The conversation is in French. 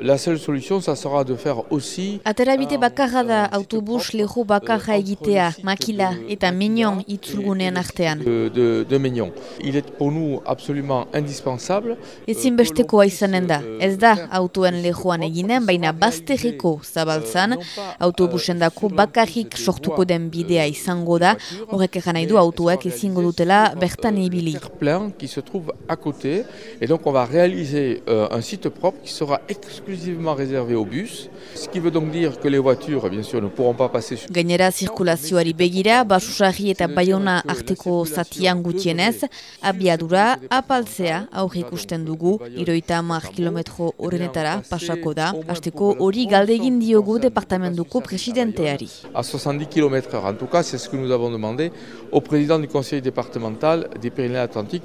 La seule solution, ça sera de faire aussi Aterabide bakarra da autobus leho bakarra egitea, makila eta mignon itzulgunean artean. de, de, de Maignan. Il est pour nous absolument indispensable. Ezinbestekoa izanen da. Ez da autoen lehoan eginen, baina bazterreko zabaltzan, autobusendako bakarrik sortuko den bidea izango da, horrek egan nahi du autoek ezingo dutela bertan ibili. plein qui se trouve à côté. Et donc, on va réaliser euh, un site propre qui sera exclusivement réservé aux bus. Ce qui veut donc dire que les voitures, bien sûr, ne pourront pas passer sur Gainera zirkulazioari begira, basusarri eta baiona arteko zatian gutienez, abiadura apaltzea aurre ikusten dugu, iroita hamar kilometro horrenetara pasako da, hasteko hori galdegin diogu departamentuko presidenteari. à 70 km/h. En tout cas, c'est ce que nous avons demandé au président du conseil départemental des Pyrénées-Atlantiques.